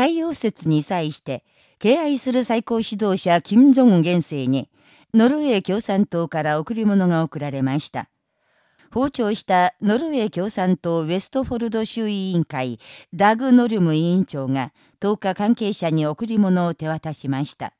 太陽節に際して、敬愛する最高指導者金正恩元帥に、ノルウェー共産党から贈り物が贈られました。訪朝したノルウェー共産党ウェストフォルド州委員会ダグ・ノルム委員長が10日関係者に贈り物を手渡しました。